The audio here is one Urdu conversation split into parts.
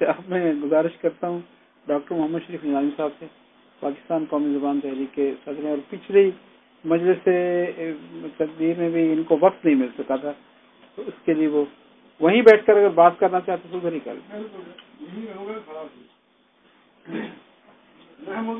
سے اب میں گزارش کرتا ہوں، ڈاکٹر محمد شریف نظامی صاحب سے، پاکستان قومی زبان تحریک کے صدر اور پچھلی مجلس تقدیر میں بھی ان کو وقت نہیں مل سکا تھا، تو اس کے لیے وہ وہیں بیٹھ کر اگر بات کرنا چاہتے تو ادھر ہی کر۔ ہم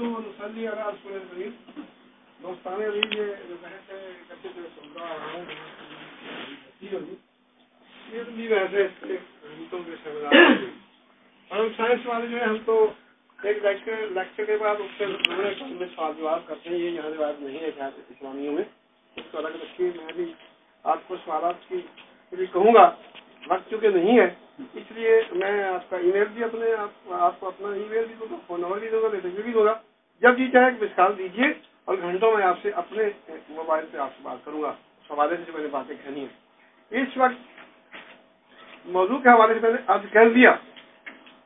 سائنس والے جو ہے ہم تو ایک لیکچر کے بعد اس سے سوال جواب کرتے ہیں، یہ یہاں روایت نہیں ہے اسلامیوں میں۔ اس کو الگ رکھیے، میں بھی آپ کو سوالات کی بھی کہوں گا۔ وقت چونکہ نہیں ہے، اس لیے میں آپ کا ای میل بھی اپنے آپ کو اپنا ای میل بھی دوں گا فون نمبر بھی دوں گا لیٹر بھی دوں گا۔ جب جی چاہے مثال دیجیے اور گھنٹوں میں آپ سے اپنے موبائل پہ آپ سے بات کروں گا۔ اس حوالے سے جو میں نے باتیں کہنی ہیں۔ اس وقت موضوع کے حوالے سے میں نے آج کہہ دیا۔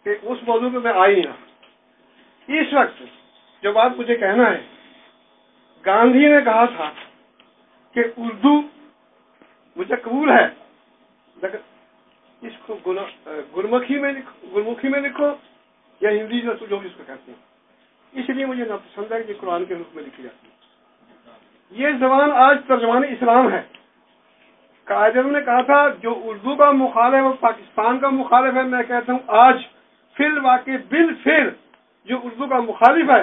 کہ اس موضوع پہ میں آئی نہیں رہا اس وقت جو بات مجھے کہنا ہے، گاندھی نے کہا تھا کہ اردو مجھے قبول ہے، لیکن اس کو گرمکھی میں گرمکھی میں لکھو یا ہندی جو بھی اس کو کہتے ہیں۔ اس لیے مجھے ناپسند ہے کہ قرآن کے روپ میں لکھی جاتی ہے۔ یہ زبان آج ترجمان اسلام ہے۔ قائد نے کہا تھا، جو اردو کا مخالف اور پاکستان کا مخالف ہے، میں کہتا ہوں آج فل واقع بل فل، جو اردو کا مخالف ہے۔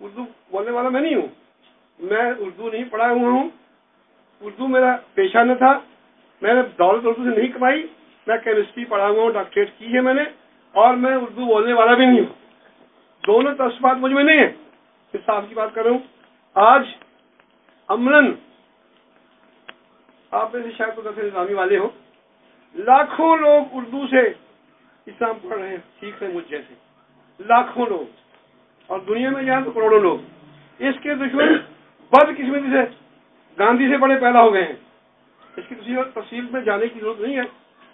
اردو بولنے والا میں نہیں ہوں۔ میں اردو نہیں پڑھا ہوا ہوں۔ اردو میرا پیشہ نہ تھا۔ میں نے دولت اردو سے نہیں کمائی۔ میں کیمسٹری پڑھا ہوا ہوں، ڈاکٹریٹ کی ہے میں نے۔ اور میں اردو بولنے والا بھی نہیں ہوں۔ دونوں تصفات مجھ میں نہیں ہے صاحب کی بات کر رہا ہوں۔ آج امن آپ میں سے شاید تو نظامی والے ہوں۔ لاکھوں لوگ اردو سے اسلام پڑھ رہے ہیں، سیکھ رہے ہیں، مجھ جیسے۔ لاکھوں لوگ۔ اور دنیا میں جائیں تو کروڑوں لوگ۔ اس کے دشمن بد قسمتی سے گاندھی سے بڑے پیدا ہو گئے ہیں۔ اس کی تفصیل میں جانے کی ضرورت نہیں ہے۔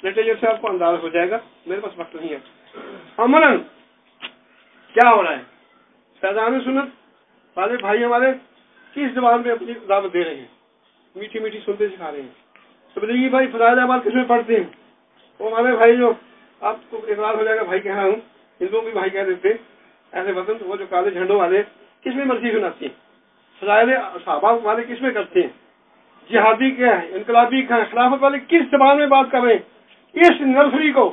لٹریچر سے آپ کو انداز ہو جائے گا۔ میرے پاس وقت نہیں ہے۔ امن کیا ہو رہا ہے؟ فیضان سنت والے بھائی ہمارے کس زبان میں اپنی دعوت دے رہے ہیں؟ میٹھی میٹھی سنتے سکھا رہے ہیں۔ تبلیغی بھائی فضائل آباد کس میں پڑھتے ہیں؟ وہ ہمارے بھائی جو آپ کو اقرار ہو جائے گا، بھائی کہہ رہا ہوں ہندوؤں بھی بھائی کہہ دیتے ایسے وطن، وہ جو کالے جھنڈوں والے، کس میں مرضی سناتے ہیں؟ فضائل صحابہ والے کس میں کرتے ہیں؟ جہادی کیا ہے انقلابی کیا ہے خلافت والے کس زبان میں بات کر رہے ہیں؟ اس نرسری کو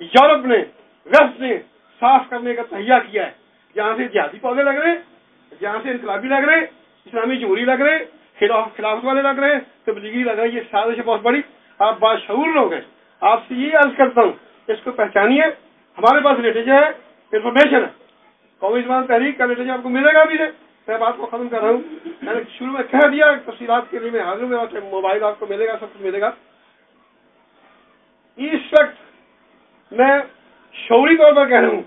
یورپ نے، ویسٹ نے صاف کرنے کا تہیا کیا ہے۔ جہاں سے جہادی پودے لگ رہے ہیں، جہاں سے انقلابی لگ رہے اسلامی جمہوری لگ رہے خلافت والے لگ رہے ہیں، تبلیغی لگ رہے یہ سازش بہت بڑی۔ آپ باشعور لوگ ہیں۔ آپ سے یہ عرض کرتا ہوں اس کو پہچانیے۔ ہمارے پاس لٹریچر ہے انفارمیشن ہے۔ قومی زبان تحریک کا لٹریچر آپ کو ملے گا بھی۔ میں بات کو ختم کر رہا ہوں۔ میں نے شروع میں کہہ دیا، تفصیلات کے لیے میں حاضر ہوں۔ موبائل آپ کو ملے گا، سب کچھ ملے گا۔ اس وقت میں شعوری طور پر کہہ رہا ہوں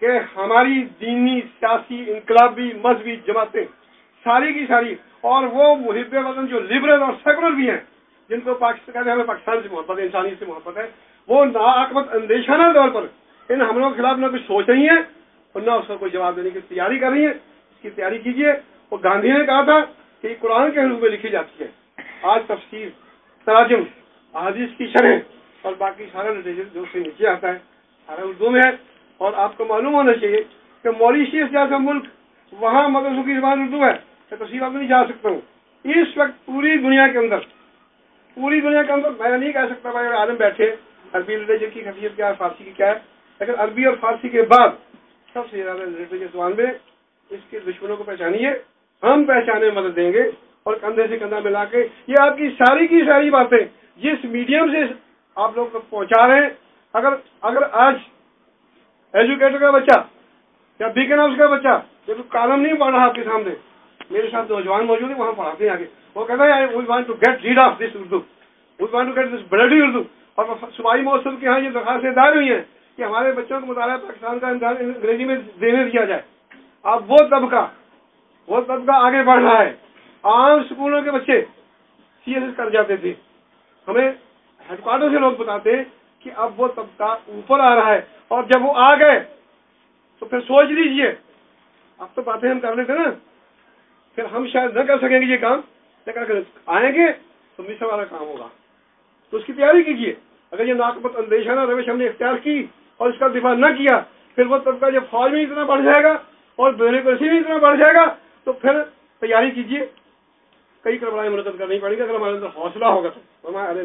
کہ ہماری دینی، سیاسی، انقلابی، مذہبی جماعتیں ساری کی ساری، اور وہ محب وطن جو لبرل اور سیکولر بھی ہیں، جن کو پاکستان ہمیں پاکستان سے محبت ہے، انسانی سے محبت ہے وہ ناقبت اندیشانہ طور پر ان حملوں کے خلاف نہ کچھ سوچ رہی ہیں اور نہ اس کا کوئی جواب دینے کی تیاری کر رہی ہیں۔ اس کی تیاری کیجیے وہ گاندھی نے کہا تھا کہ قرآن کے حروف میں لکھی جاتی ہے۔ آج تفصیل تراجم، احادیث کی شرح اور باقی سارا جو سے نیچے آتا ہے، سارا اردو میں ہے۔ اور آپ کو معلوم ہونا چاہیے کہ موریشیس جیسا ملک وہاں مدرسوں کی زبان اردو ہے۔ میں تفصیل آپ نہیں جا سکتا ہوں۔ اس وقت پوری دنیا کے اندر، پوری دنیا کے اندر میں نہیں کہہ سکتا بھائی عالم بیٹھے عربی لٹریچر کی خصیت کیا ہے، فارسی کی کیا ہے؟ لیکن عربی اور فارسی کے بعد سب سے زیادہ لٹریچر زبان میں اس کے دشمنوں کو پہچانیے، ہم پہچانے مدد دیں گے اور کندھے سے کندھا ملا کے یہ آپ کی ساری کی ساری باتیں جس میڈیم سے آپ لوگ پہنچا رہے ہیں، اگر اگر آج ایجوکیٹر کا بچہ یا بیکن ہاؤس کا بچہ جب کالم نہیں پڑھ رہا آپ کے سامنے، میرے ساتھ نوجوان موجود ہیں، وہاں پڑھاتے ہیں آگے۔ وہ کہتا ہے we want to get rid of this Urdu we want to get this bloody Urdu اور صوبائی موسم کے ہاں یہ درخواستیں دائر ہوئی ہیں کہ ہمارے بچوں کو مطالعہ پاکستان کا انگریزی میں دینے دیا جائے۔ اب وہ طبقہ وہ طبقہ آگے بڑھ رہا ہے۔ عام اسکولوں کے بچے سی ایس ایس کر جاتے تھے۔ ہمیں ہیڈ کوارٹر سے لوگ بتاتے کہ اب وہ طبقہ اوپر آ رہا ہے۔ اور جب وہ آ گئے، تو پھر سوچ لیجیے۔ اب تو باتیں ہم کر لیتے نا۔ پھر ہم شاید نہ کر سکیں گے یہ کام۔ لیکن اگر آئیں گے تو مشن والا کام ہوگا۔ تو اس کی تیاری کیجیے اگر یہ ناقبت اندیشانہ روش ہم نے اختیار کی اور اس کا دفاع نہ کیا، پھر وہ طبقہ جب فوج میں اتنا بڑھ جائے گا اور بیوروکریسی میں اتنا بڑھ جائے گا، تو پھر تیاری کیجیے کئی کربلائیں مرتب کرنی پڑیں گی، اگر ہمارے اندر حوصلہ ہوگا تو۔ ہمارے